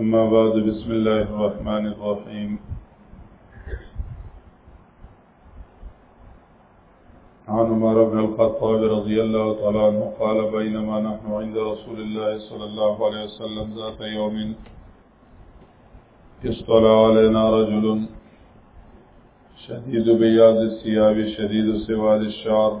أما بعد بسم الله الرحمن الرحيم عن عمر بن الخطاب رضي الله تعالى عنه قال بينما نحن عند رسول الله صلى الله عليه وسلم ذات يوم اصطلع علينا رجل شديد بياض الثياب شديد سواد الشعر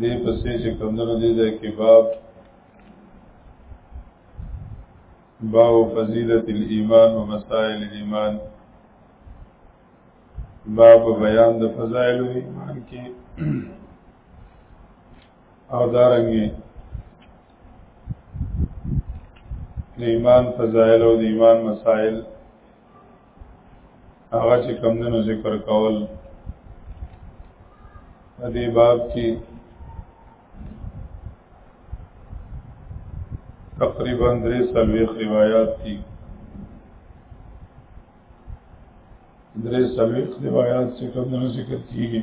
دې پسې چې کمونو دې ځای کې باب باب فضیلت الايمان و مسائل الايمان باب بیان د فضائل ایمان کې او دارنګي د ایمان فضائل او د ایمان مسائل هغه چې کمدنو ذکر کول په دې باب کې تقریبا درې سلويخ روایات دي درې سلويخ روایات چې کمدنو ذکر کیږي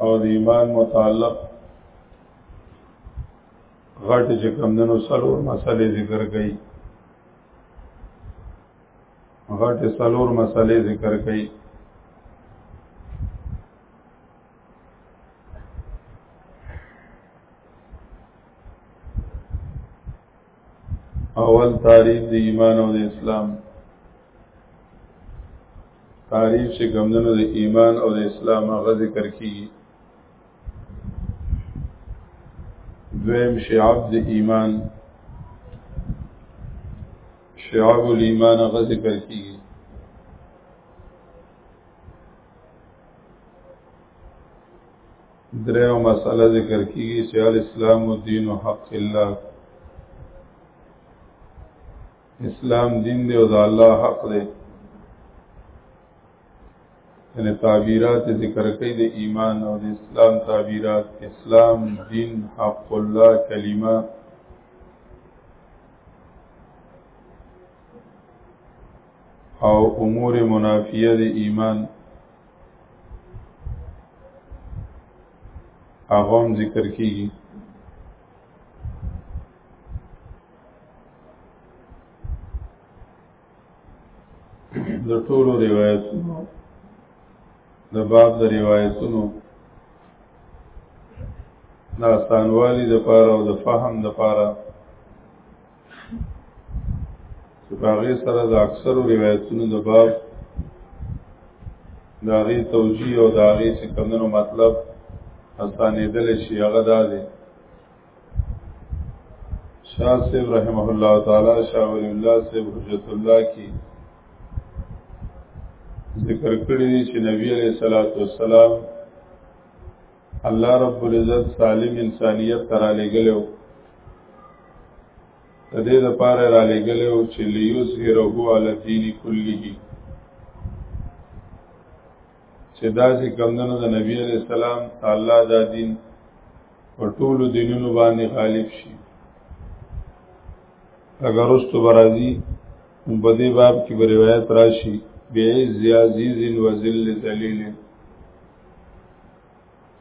او د ایمان متعلق غټ چې کم دنو سلور مسئلې ذکر کړي غټ سلور مسئلې ذکر کړي اول تعریف د ایمان او د اسلام تعریف چې ګمندنو د ایمان او د اسلام هغه ذکر کیږي دویم شعب د ایمان شعب الایمان غ ذکر کیږي دریو مسئله ذکر کیږي چې اسلام او دین او حق الله اسلام دین دی او د الله حق دی یعنی تعبیرات ذکر کوي د ایمان او د اسلام تعبیرات اسلام دین حق الله کلمه او امور منافیه د ایمان هغه هم ذکر کیږي د ټولو روایتونو د باب د روایتونو د آسانوالي د پاره او د فهم د پاره چې په هغې سره د اکثرو روایتونو د باب د هغې توجیه او د هغې چې کمونو مطلب آسانېدلی شي هغه دا دی شاہ صاحب رحمہ اللہ تعالی شاہ ولی اللہ صاحب حجت اللہ کی ذکر کړی دی چې نبی علیہ الصلوۃ والسلام الله رب العزت سالم انسانیت ترا لګلو د دې لپاره را لګلو چې لیوس هرهو علی دین کله چې دا چې کمندونو د نبی علیہ السلام تعالی دا دین په ټولو دینونو باندې غالب شي اگر اوس تو برازي په دې باب کې به روایت راشي به عزیز و ذل ذلیل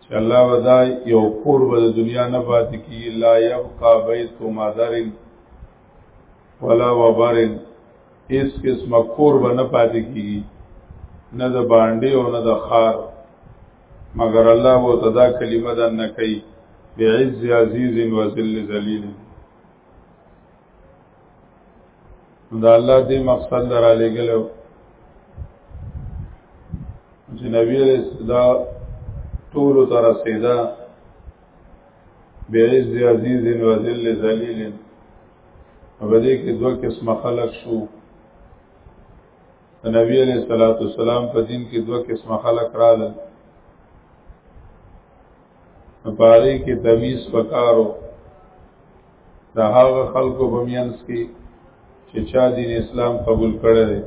چې الله ودا یو کور به د دنیا نه پاتې کی لا یبقى بیت مادر ولا وبر اس قسم کور به نه پاتې کی نه د باندې او نه د خار مگر الله وو تدا کلمه دن نه کوي بعز عزیز و ذل ذلیل دا الله دې مقصد درا لګلو چې نبی رس دا ټول تر سیدا بعز عزیز و ذل ذلیل په دې کې دوه قسم خلق شو د نبی علیہ الصلوۃ والسلام په دین کې دوه قسمه خلق رااله په پاره کې تمیز پکارو د هغه خلکو په مینس کې چې چا دین اسلام قبول کړی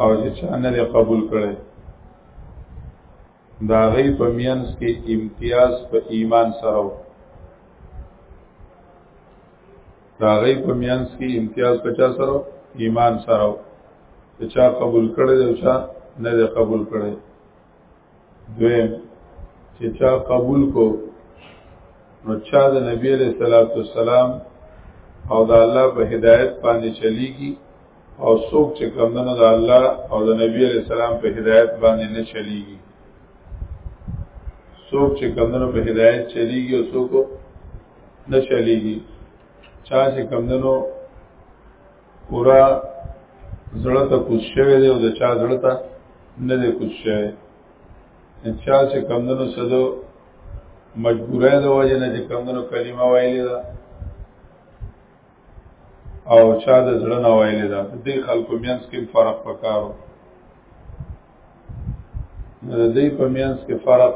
او چې چا نه قبول کړی دا غي په مینس کې امتیاز په ایمان سره دا غي په مینس کې امتیاز په چا سره ایمان سره چې چا قبول کړي او چا نه قبول کړي دویم چې چا قبول کو نو چا د نبی علیہ الصلوۃ والسلام او د الله په هدایت باندې چلیږي او څوک چې کمنو د الله او د نبی علی السلام په هدایت باندې نه چلیږي څوک چې کمنو په هدایت چلیږي او څوک نه چلیږي چا چې کمنو پورا زړه ته کوڅ شوی دی او د چا زړه ته نه دی کوڅ شوی چا چې کمنو سدو مجبوره د وجه نه چې کمنو کلمه ویلې ده او چا د زړه نه ویلې ده دې خلکو مینس کې فرق پکارو د دې په مینس کې فرق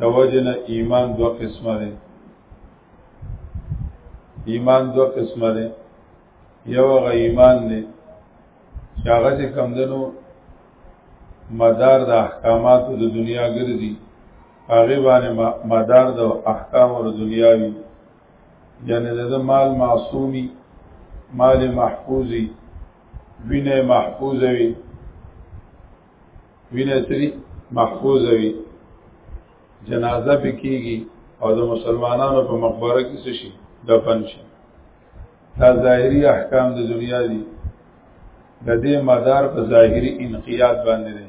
د وجه نه ایمان دوه قسمه ده ایمان دوه قسمه ده یو غ ایمان دی چې هغه چې کم دنو مدار د احکاماتو د دنیا ګرځي هغه باندې مدار د احکام او دنیا وي یعنی د مال معصومی مال محفوظی وینه محفوظ وي وینه سری محفوظ وي جنازه پکېږي او د مسلمانانو په مقبره کې څه شي دفن شي دا ظاهري احکام د دنیا دي د دې مدار په ظاهري انقیاد باندې دی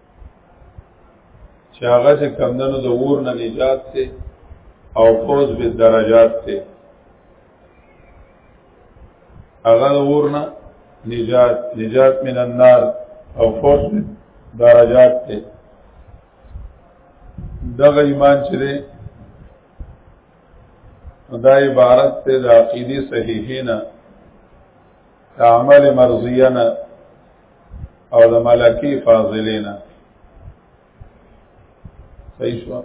چې هغه چې کمدنو د ور نه نجات ته او فوز به درجات ته هغه د ور نه نجات نجات من النار او فوز به درجات ته دغه ایمان چې دی دا عبارت ته د عقیدی صحیحینا عمل مرضینا او د ملکی فاضلینا صحیح شو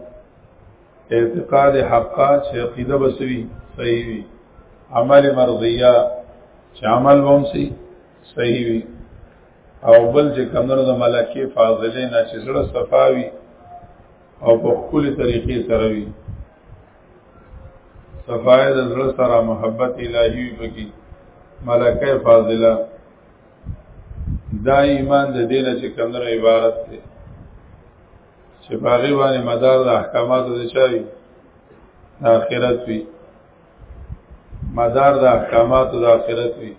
اعتقاد حقا چې عقیده بسوي صحیح وي عمل مرضیه چې عمل هم صحیح صحیح وي او بل چې کمنو د ملکی فاضله نه چې زړه صفاوي او په خپل طریقې سره وي صفای د زړه سره محبت الهي وي پکې ملکه فاضله دا ایمان د دین چې کمنو عبارت دی چې باغی باندې مدار د احکاماتو د چاري د آخرت وي مدار د احکاماتو د آخرت وي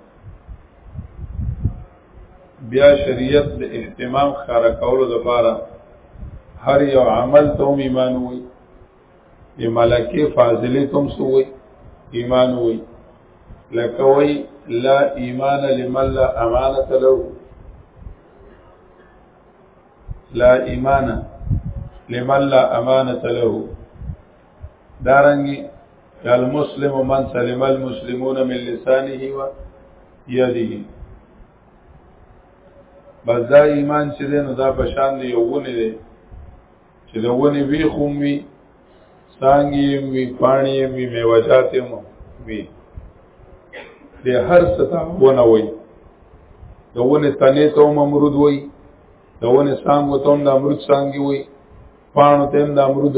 بیا شریعت د اهتمام خاره کولو لپاره هر یو عمل ته ایمان وي دی ملکی فاضلی تم سوئی ایمان وئی لکوئی لا ایمان لمن لا امانت لو لا ایمان لمن لا امانت لو دارنگی المسلم من سلم المسلمون من لسانه و یده بس دا ایمان چې دی نو دا پشان دی یو ونی دی چې د ونې وی خوم وی څنګه وی پانی وی میوجات مو وی د هر ستا ونه وی د ونې تنه ته امرود وی د ونې څنګه ته د امرود څنګه وی پانو ته د امرود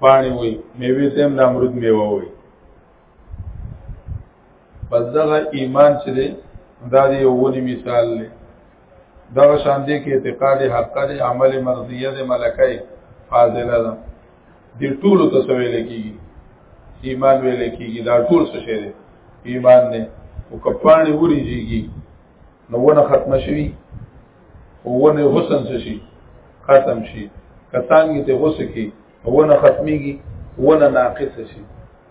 پانی وی میوه ته د امرود میوه وی پس دغه ایمان چې دی دا دی اولی مثال دی دغه شان دی کې اعتقاد حق دی عمل مرضیه دی ملکه فاضله ده دی ټول ته سویل کیږي ایمان ویل کیږي دا ټول څه شی دی ایمان نه او کپانی وریږي نو ونه ختم شي او ونه حسن شي ختم شي کتانګي ته غوسه کی ونه ختميږي ونه ناقص شي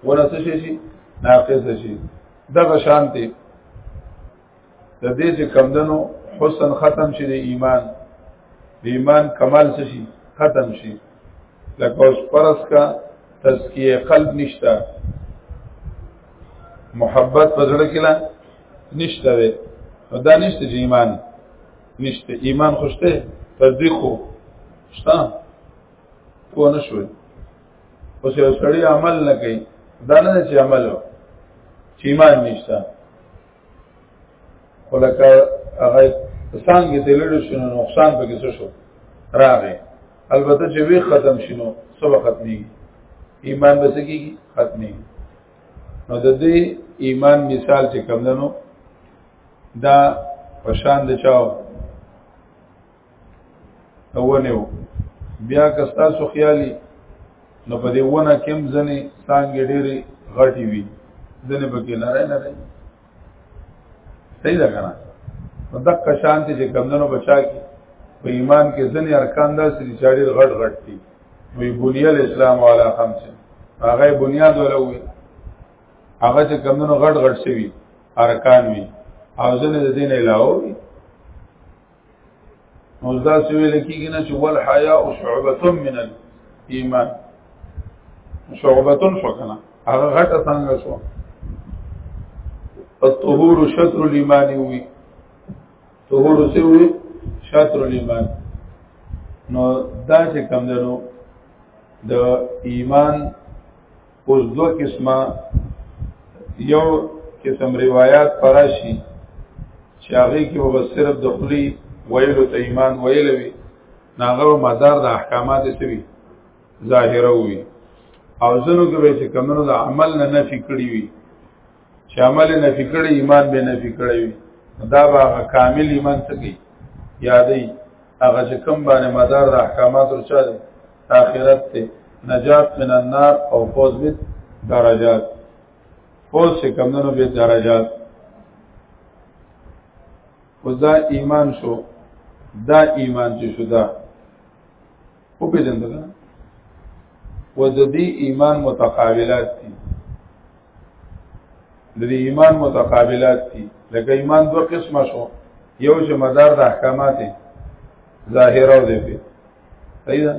ونه څه شي ناقص شي دغه شان دی د دې چې کمدنو حسن ختم شي د ایمان د ایمان کمال څه شي ختم شي لکه اوس پرس کا تزکیه قلب نشتا محبت په زړه کې لا نشته وي دا نشته چې ایمان نشته ایمان خوشته تصدیق خو شته کو نه شوي اوس یو سړی عمل نه کوي دا نه چې عمل و چې ایمان نشته ولکه هغه څنګه ته لړ شو نو نقصان پکې څه شو راغی البته چې وی ختم شینو سبا ختمي ایمان به سکی ختمي نو د دې ایمان مثال چې کم دنو دا پشان د چاو اونیو بیا که تاسو خیالي نو په دې ونه کم ځنې څنګه ډېری غټي وي ځنې پکې نه راي نه راي صحیح ده کنه نو دک شانتي چې کمندونو بچا کی په ایمان کې ځنې ارکان داسې دي چې ډېر غټ غټ دي وی بنیاد اسلام والا خمس هغه بنیاد ولوي هغه چې کمندونو غټ غټ شوی ارکان وي او ځنې د دین علاوه نو دا څه ویل کېږي نه چې ول حیا او شعبۃ من الايمان شعبۃ شو کنه هغه غټه څنګه شو الطهور شطر الايمان وی طهور څه وی شطر الايمان نو دا چې کم دنو د ایمان اوس دو قسمه یو قسم روایت پراشي چې هغه کې به صرف د خلی ویلو ته ایمان ویل وي ناغه مدار د احکامات سوي ظاهره وي او زنو کې به چې کمنو د عمل نه نفي کړی وي چې عمل نه نفي کړی ایمان به نفي کړی وي دا به کامل ایمان څه کوي یادې هغه چې کم باندې مدار د احکامات ورچا دي آخرت ته نجات من النار او فوز به درجات فوز چې کمنو به درجات خدا ایمان شو دا ایمان چې شو دا او په دې نه و د دې ایمان متقابلات دي د دې ایمان متقابلات دي لکه ایمان دوه قسمه شو یو چې مدار د احکامات ظاهره او دی صحیح ده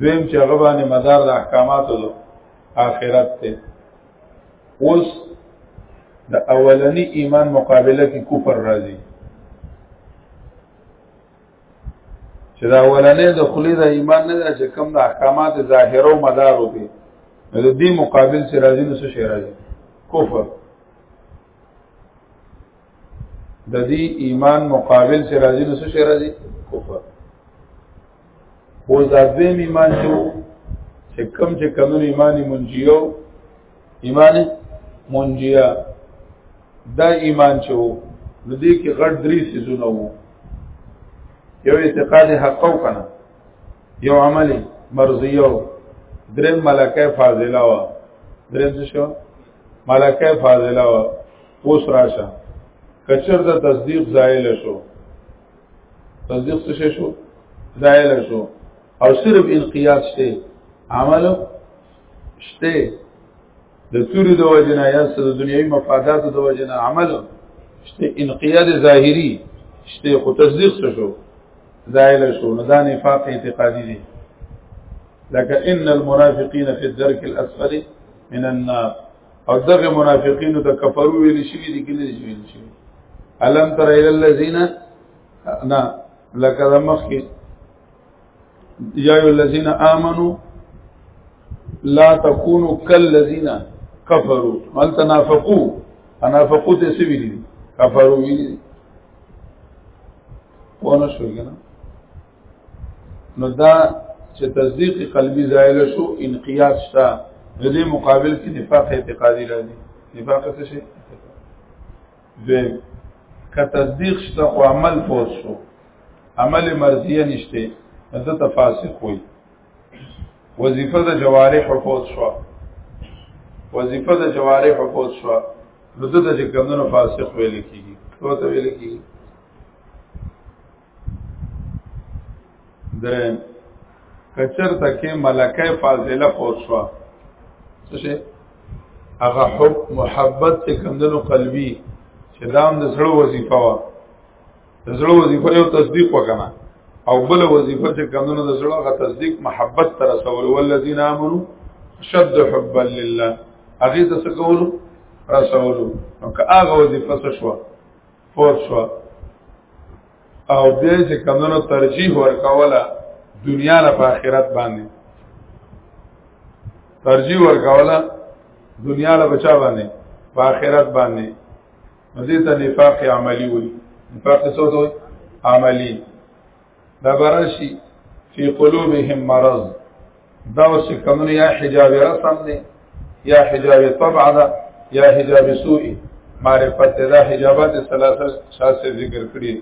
دویم چې هغه باندې مدار د احکاماتو د آخرت ته اوس د اولنی ایمان مقابله کې کفر راځي چې دا اولنې د خلی د ایمان نه چې کم د احکامات ظاهره او مدار وي د دې مقابل سره راځي نو څه شي راځي کفر د دې ایمان مقابل چې راځي نو څه راځي کفر اوس دا دویم ایمان چې چې کم چې قانون ایمان منجیو ایمان منجیا دا ایمان چې وو نو دې کې غړ درې سيزونه وو یو اعتقاد حق او کنه یو عملی مرضیو درم ملکه فاضله وا درم څه شو ملکه فاضله اوس راشه کچر د تصدیق زایل شو تصدیق څه شو زایل شو او صرف انقیاد شته عمل شته د توري د وجنه یا د دنیوي مفادات د وجنه عمل شته انقیاد ظاهری شته خو تصدیق څه شو زایل شو نه دا نفاق اعتقادي دي لکه ان المنافقین فی الدرک الاسفل من النار او دغه منافقین ته کفرو ویل شي دي کې نه ویل شي الم تر الى الذين نا لکه د مخکې یا ایو الذین آمنو لا تکونو کل الذین کفرو مل تنافقو انافقو ته سی ویلی کفرو ویلی پونه شو کنه نو دا چې تصدیق قلبي زایل شو انقیاد شته د دې مقابل کې نفاق اعتقادي راځي نفاق څه شي دویم که تصدیق شته او عمل فوت شو عمل مرضیه نشته دا تفاسق وي وظیفه د جوارح فوت شو وظیفه د جوارح فوت شو نو د دې کومونو فاسق ویل کیږي څه ته ویل کیږي درم کچر تکې ملکه فاضله فوت شو څه شي هغه حب محبت چې کمندونو قلبي چې دام د زړه وظیفه وا د زړه وظیفه یو تصدیق وکنه او بل وظیفه چې کمندونو د زړه غ تصدیق محبت تر رسول والذین آمنو شد حبا لله هغه څه کولو رسولو نو که هغه وظیفه شو فوت شو او دې چې کمنو ترجیح ورکوله دنیا له آخرت باندې ترجیح ورکوله دنیا له بچا باندې په آخرت باندې مزه ته نفاق عملی وي نفاق څه ته عملی دا براشي فی قلوبهم مرض دا اوس کوم یا حجاب رسم دی یا حجاب طبع ده یا حجاب سوء معرفت دا حجابات ثلاثه شاسه ذکر کړی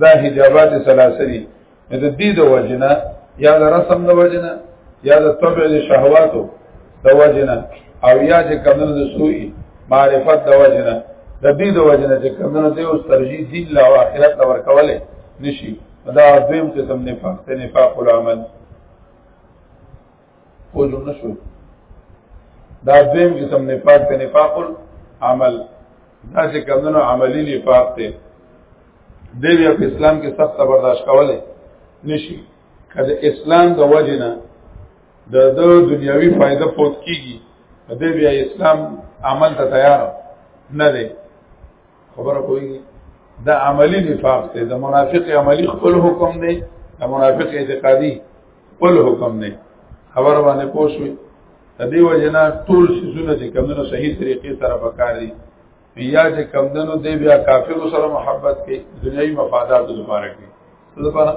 دا حجابات ثلاثه دي د دې د وجنه یا د رسم د وجنه یا د طبع د شهواتو د وجنه او یا چې کمنو د سوئی معرفت د وجنه د دې د وجنه چې کمنو ته اوس ترجیح دین لا او آخرت ته ورکولې نشي دا دویم قسم نفاق ته نفاق العمل کو جو نشو دا دویم قسم نفاق ته نفاق العمل دا چې کمنو عملی نفاق ته دې په اسلام کې سخت برداشت کولې نشي کله اسلام د وجنه د د دنیوي فائدہ فوت کیږي د بیا اسلام عمل ته تیار نه دی خبره کوي دا عملی نفاق دی د منافق عملی خپل حکم دی د منافق اعتقادي خپل حکم دی خبر باندې پوښوي د دې وجنه ټول شیزونه چې کمونو صحیح طریقې سره پکاري یا چې کمدنو دی بیا کافر سره محبت کې دنیوي مفادات لپاره کې لپاره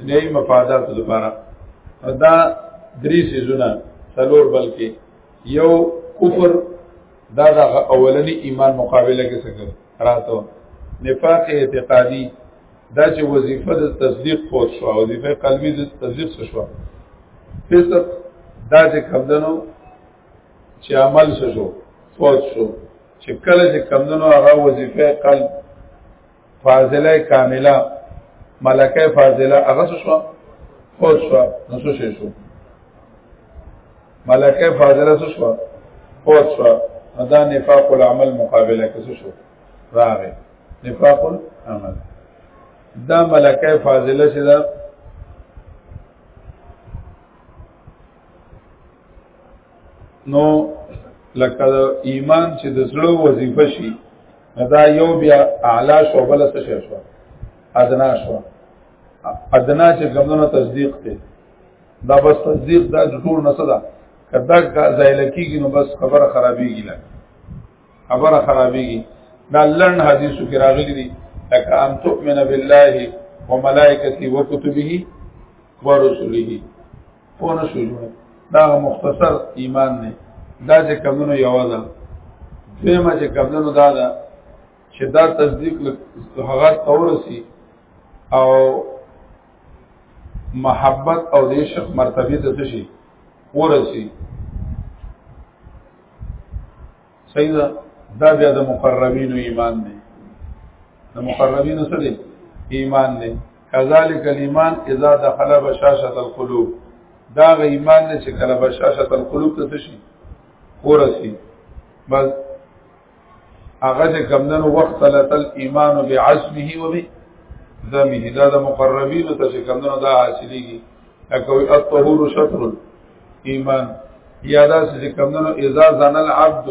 دنیوي مفادات لپاره دا درې سيزونه څلور بلکې یو کفر دا د اولنی ایمان مقابله کې څنګه راتو نفاق اعتقادي دا چې وظیفه د تصدیق فوت شو وظیفه قلبي د تصدیق شو فسق دا چې کمدنو چې عمل څه شو فوت شو چې کله چې کمندونو هغه وظیفه قلب فاضله کامله ملکه فاضله هغه څه شو فوت شو نو څه شو ملکه فاضله څه شو فوت شو دا نفاق العمل مقابله کې څه شو راغی نفاق العمل دا ملکه فاضله چې دا نو لکه ایمان چې د زړه وظیفه شي دا یو بیا اعلی شو بل څه شي شو ادنا شو ادنا چې ګمنو تصدیق ته دا بس تصدیق دا د ټول نه صدا کدا کا زایل کیږي نو بس خبره خرابېږي لا خبره خرابېږي دا لړن حدیثو کې راغلي دي لکه ان تؤمن بالله وملائکته وکتبه ورسله پوه نه شوي دا مختصر ایمان دی دا چې کمونو یو ده دویمه چې کمونو دا ده چې دا تصدیق هغه تورسی او محبت او د عشق مرتبه ته شي ورسی صحیح ده دا بیا د مقربینو ایمان دی د مقربینو سره ایمان دی کذالک الايمان اذا دخل بشاشه القلوب دا غ ایمان نه چې کله بشاشه القلوب ته شي ورسی بس هغه چې کمندنو وخت لت الايمان بعزمه وبه ذمه دا د مقربینو ته چې کمندنو دا حاصلېږي اکوي الطهور شطر ایمان یا دا چې کمنو اذا زن العبد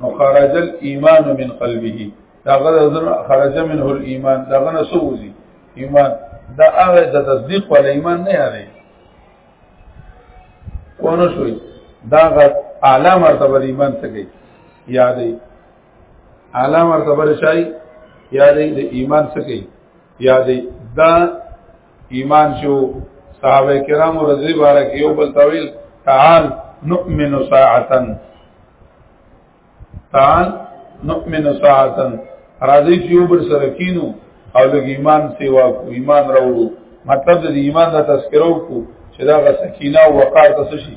نو خرج الايمان من قلبه دا غره خرج منه الايمان دا غنه سوزي ایمان دا هغه د تصدیق ول ایمان نه یاري ونه شوي دا غ اعلی مرتبه ایمان ته گئی یادې اعلی مرتبه شای یادې د ایمان څخه یادې دا ایمان شو صحابه کرام رضی بارک یو بل طویل تعال نؤمن ساعتا تعال نؤمن ساعتا راځي چې یو بل سره کینو او لږ ایمان سیوا کو ایمان راوړو مطلب د ایمان د تذکرو کو چې دا غ سکینه او وقار تاسو شي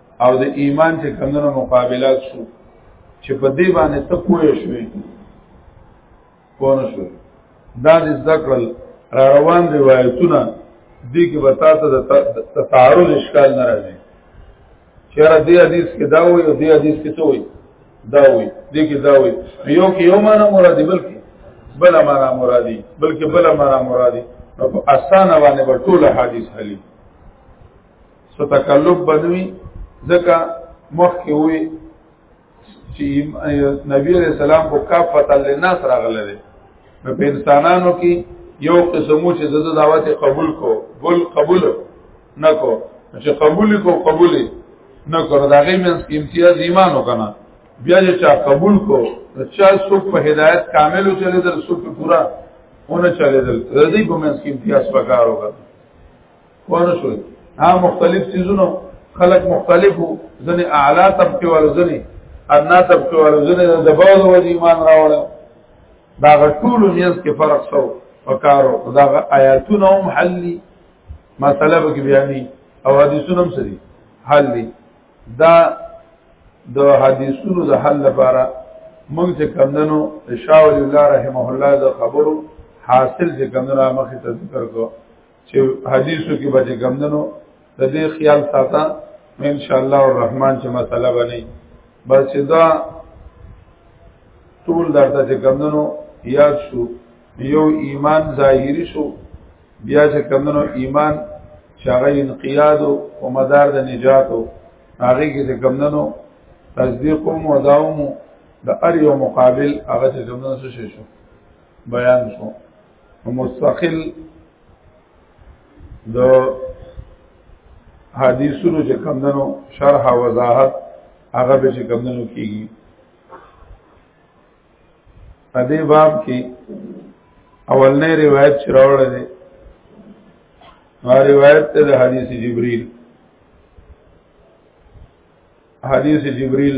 او د ایمان چې کمونو مقابلات شو چې په دې باندې ته پوه شوې پوه نه شو دا د ذکر را روان روایتونه دې کې وتا ته د تعارض اشکال نه راځي چیرې دې حدیث کې دا وایي او دې حدیث کې څه وایي دا وایي دې کې دا وایي یو کې یو معنا مراد دی بلکې بل معنا مراد دی بلکې بل معنا مراد دی په اسانه باندې ټول حدیث حلی څه تکلف بنوي ځکه مخکې وي چې نبی عليه السلام په کافت للناس راغله دي په انسانانو کې یو قسمو چې د دعوت قبول کو بل قبول نه کو چې قبول کو قبول نه کو دا غي من امتیاز ایمان وکنه بیا چې چا قبول کو چا څوک په هدایت کامل چلے در څوک پورا اون چلے در دې په من امتیاز پکار وکړه ونه شو ها مختلف سيزونو خلق مختلفو ځنه اعلی طبقه والو ځنه ادنا طبقه والو ځنه د بوز و ایمان راوړل دا ټول میز کې فرق شو وکارو دا آیاتونه هم حلي مسله به بیانې او حدیثونه هم سړي حلي دا د حدیثونو د حل لپاره موږ چې کمندنو شاول الله رحمه الله د خبرو حاصل چې کمندنو مخه ته ذکر کو چې حدیثو کې به ګمندنو د دې خیال ساته ان شاء الله الرحمن چې مسله بني بس چې دا ټول درته چې ګمندنو یاد شو یو ایمان ظاهری شو بیا چې ګمندنو ایمان شغه انقیاد او مدار د نجات او هغه کې چې ګمندنو تصدیق او مداوم د ار یو مقابل هغه چې ګمندنو شو بیان شو مستقل د حدیثونو چې کمندنو شرح او وضاحت هغه به چې کمندنو کیږي په دې باب کې اولنې روایت چې راوړل دي ما روایت ته د حدیث جبريل حدیث جبريل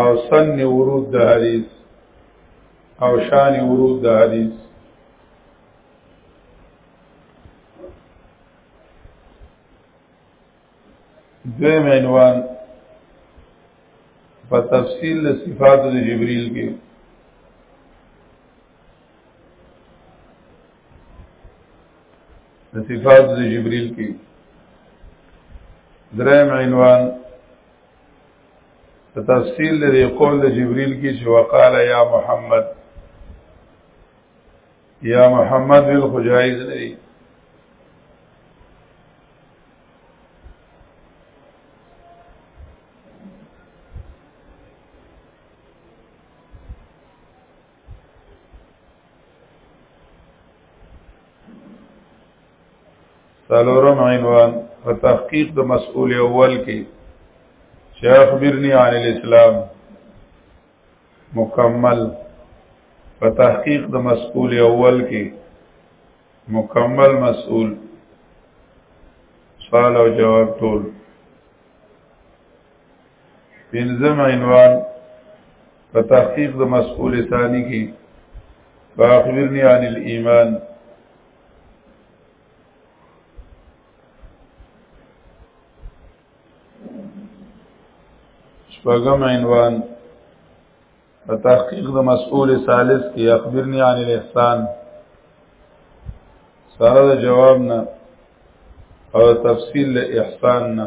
او سن ورود د حدیث او شان ورود د حدیث دویم عنوان په تفصیل د صفات د جبريل کې د صفات د جبريل کې دریم عنوان ته تفصیل لري قول د جبريل کې چې وقاله یا محمد یا محمد ویل خو جایز نه دی سالورم عنوان په تحقیق د مسئول اول کې شیخ برنی عن الاسلام مکمل په تحقیق د مسئول اول کې مکمل مسئول سوال او جواب ټول پنځم عنوان په تحقیق د مسئول ثانی کې فاخبرني عن الايمان شپږم عنوان په تحقیق د مسئول ثالث کې اخبرني عن الاحسان سره د جواب نه او تفصیل احسان نه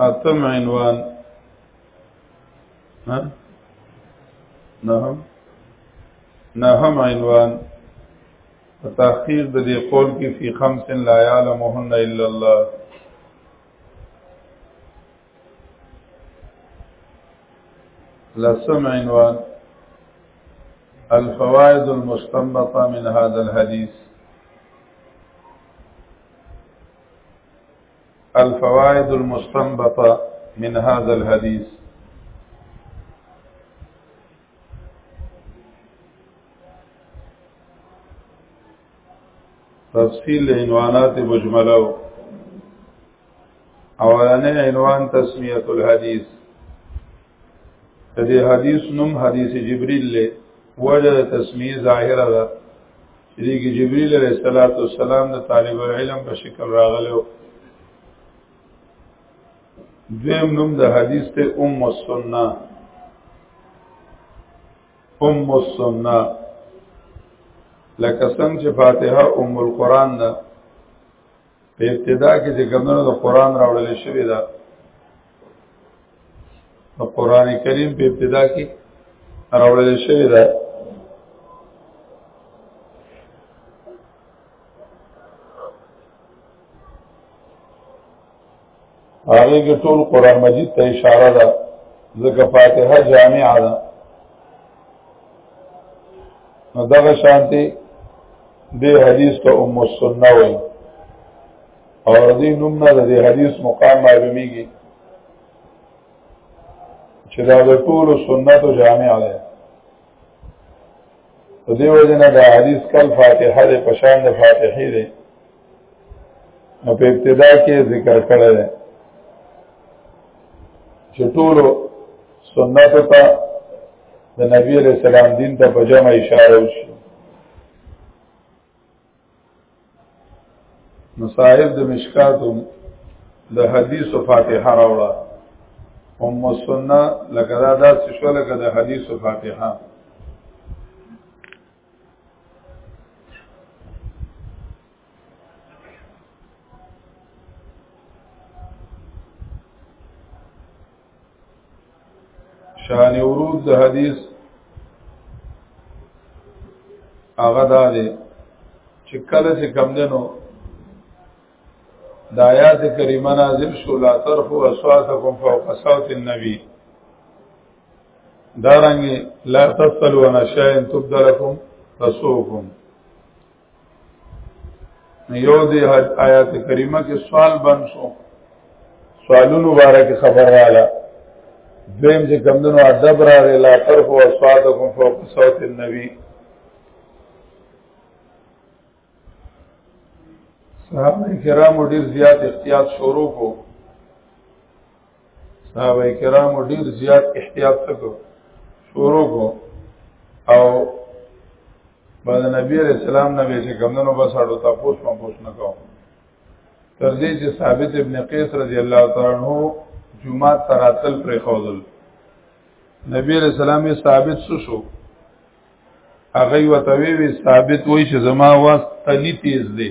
اتم عنوان ها نهم نهم عنوان تاخير د دې قول کې فی خمس لا يعلمهن الا الله لسم عنوان الفوائد المستنبطة من هذا الحديث الفوائد المستنبطة من هذا الحديث تفصيل العنوانات مجملة اولنې عنوان تسمیه الحدیث د دې حدیث نوم حدیث جبرئیل له وجه تسمیه ظاهره ده چې د جبرئیل علیه الصلاۃ والسلام د طالب العلم په شکل راغلو دویم نوم د حدیث ته ام السنه ام السنه لکه څنګه چې فاتحه ام القرآن ده په ابتدا کې چې ګمنو د قران راوړل شوی دا د قران کریم په ابتدا کې راوړل شوی دا هغه کې ټول قران مجید ته اشاره ده ځکه فاتحه جامعه ده نو دغه شانتي د حدیث ته ام السنه وایي او دې نوم نه د حدیث مقام معلومیږي چې دا د ټول سنتو جامع دی په دې وجه نه د حدیث کل فاتحه د پشان د فاتحه دی نو په ابتدا کې ذکر کړی دی چې ټول سنت ته د نبی علیہ السلام دین ته په جمع اشاره وشي نو صاحب د مشکاتم د حدیث فاتحه راوړه ام السنه لکه دا داسې شو لکه د حدیث فاتحه شان ورود د حدیث هغه دا دی چې کله چې کم دنو د آیات کریمه نازل شو لا ترفو اصواتکم فوق صوت النبی دارنګي لا تسلو عن شيء تبدلكم تسوكم یو دی آیات کریمه کې سوال بند شو سوالونو باره کې خبر رااله دویم چې کمدنو ادب را دی لا طرف و اصواتکم فوق صوت النبی صحابه کرامو ډیر زیات احتیاط شروع کو صحابه کرام ډیر زیات احتیاط وکړو شروع کو او بعد نبی علیہ السلام نه به چې کمندونو بس اړو تاسو ما پوښ نه کوم تر دې چې ثابت ابن قیس رضی الله تعالی عنہ جمعه تراتل پر خوذل نبی علیہ السلام یې ثابت شو شو هغه وتوی وی ثابت وای چې زما واس تلی تیز دی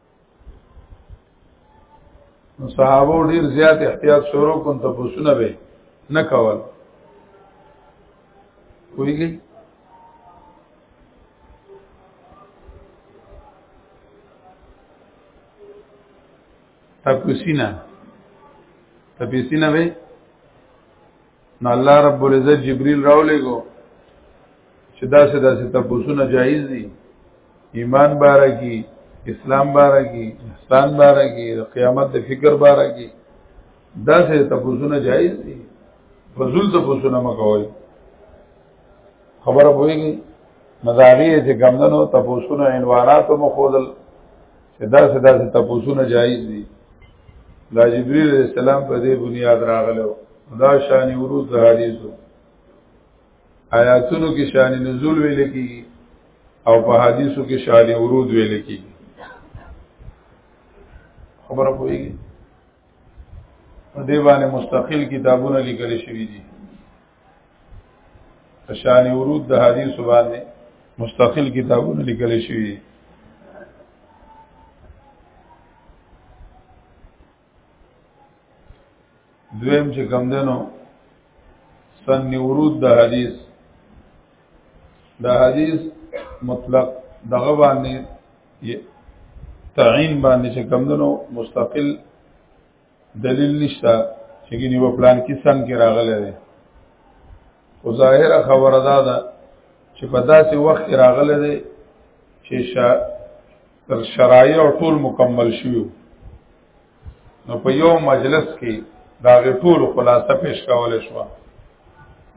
نو صحابه ډیر زیات احتیاط شروع کون ته پوښتنه به نه کول کویږي تپوسینا تپوسینا به نو الله رب العزت جبريل راولېګو چې دا څه داسې تاسو جایز دي ایمان باره کی اسلام باره کی احسان باره کی قیامت د فکر باره کی دا څه تاسو جایز دي فضل تاسو نه مکوئ خبره پوهیږي مزاغی چې ګمندنو تاسو نه انوارات مخودل چې دا څه داسې تپوسونه جایز دي دا جبريل عليه السلام په دې بنیاد راغلو دا شان ورود د حدیثو آیاتونو کې شان نزول ویل کیږي او په حدیثو کې شان ورود ویل کیږي خبره پوهیږي په دې باندې مستقل کتابونه لیکل شوي دي شان ورود د حدیث باندې مستقل کتابونه لیکل شوی دي دویم چې کم دنو سن ورود د حدیث د حدیث مطلق دغه باندې تعین باندې چې کم دنو مستقل دلیل نشته چې ګنې په پلان کې سن کې راغلی دی خو ظاهره خبره دا ده چې په داسې وخت کې راغلی دی چې شا... تر شرایع ټول مکمل شوي نو په یو مجلس کې دا ټول خلاصه پیش کول شو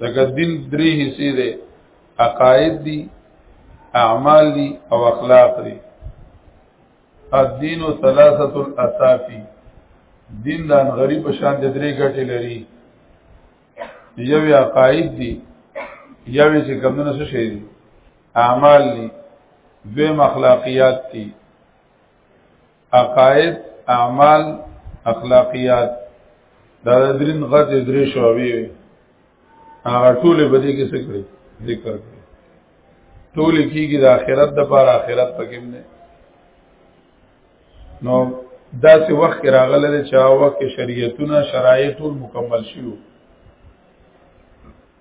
دغه دین درې حصے دي عقاید دي اعمال دي او اخلاق دي الدین و ثلاثت الاسافی دین دان غریب شان د درې ګټې لري یو یا قائد دی یو چې کمونه څه شي دي اعمال دي دوی اخلاقیات دي عقائد اعمال اخلاقیات دا درین غټ درې شوبې هغه ټول به دې کې څه کړی ذکر کړی ټول کیږي د آخرت د پاره آخرت پکې نه نو دا څه وخت راغله چې هغه وخت شریعتونه شرایط ټول مکمل شیو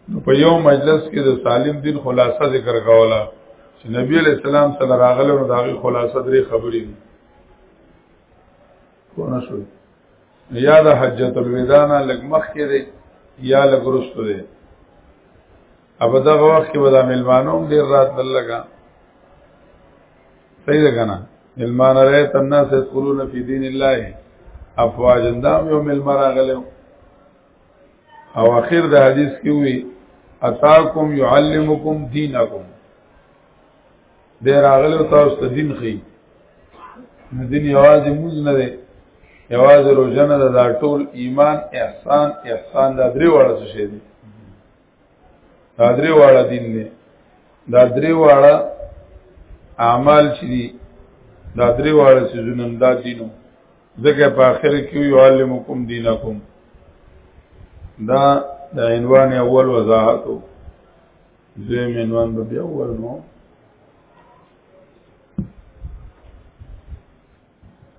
نو په یو مجلس کې د سالم دین خلاصه ذکر کوله چې نبی علیہ السلام صلی الله علیه وسلم داغه خلاصه درې خبرې دي کو نه شو یا د حجۃ الوداع نه لګمخ کې دی یا لګرستو دی اب دا وخت کې ودا ملمانو ډیر رات بل لگا صحیح ده کنه ملمان رہے تننا سے قلون فی دین اللہ افواج اندام یو ملمان راغلو او اخر د حدیث کې وی اتاکم یعلمکم دینکم دې راغلو تاسو ته دین خي دین یوازې موږ نه دی یوازې روزنه ده دا ټول ایمان احسان احسان دا درې وړه څه شي دي دا درې واړه دین دی دا درې واړه اعمال چې دي دا درې واړه سيزونه دا دینو ځکه په آخر کې یو علمکم دینکم دا د عنوان اول وضاحت وو دویم عنوان به بیا اول نو